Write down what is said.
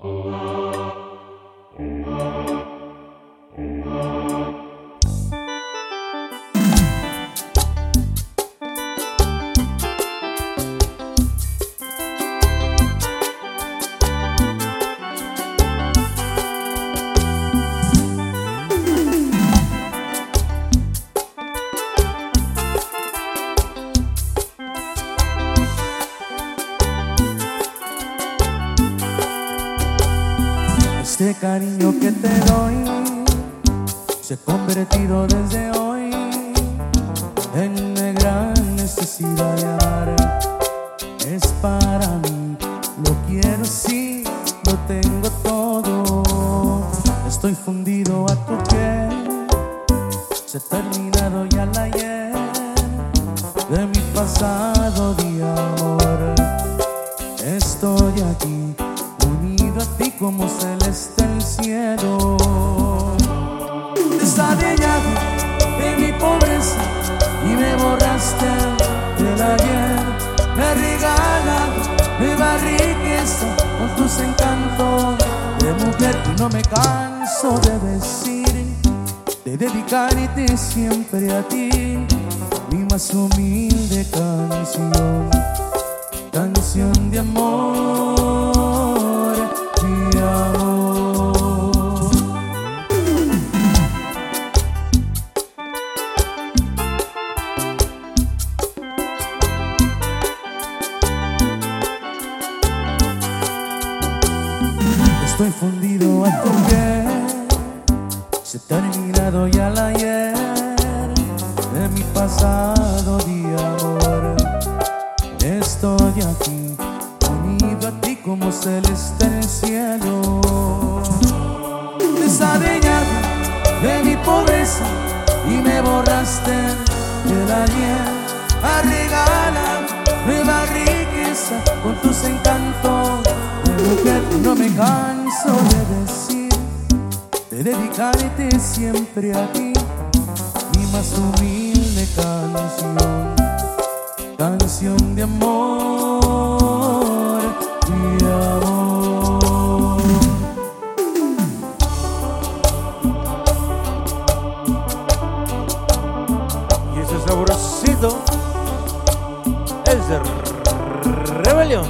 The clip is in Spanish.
Oh. Este cariño que te doy se ha convertido desde hoy en una gran necesidad de amar. Es para mí, lo quiero sí, lo tengo todo. Estoy fundido a tu piel, se ha terminado ya la ayer de mi pasado día, amor. Estoy aquí unido a ti como celeste el cielo. Desadellado de mi pobreza y me borraste del ayer. Me regalas nueva riqueza con tus encantos de mujer y no me canso de decir, de dedicarte siempre a ti mi más humilde canción canción de amor, Estoy fundido a tu piel, se terminado ya la ayer de mi pasado día, amor. Estoy aquí, unido a ti como celeste en el cielo. Desadeñado de mi pobreza y me borraste del ayer. A regalar nueva riqueza con tus encantos de no me canso de decir, de dedicarte siempre a ti, mi más humilde canción, canción de amor, de amor. Y ese saborcito es de rebelión.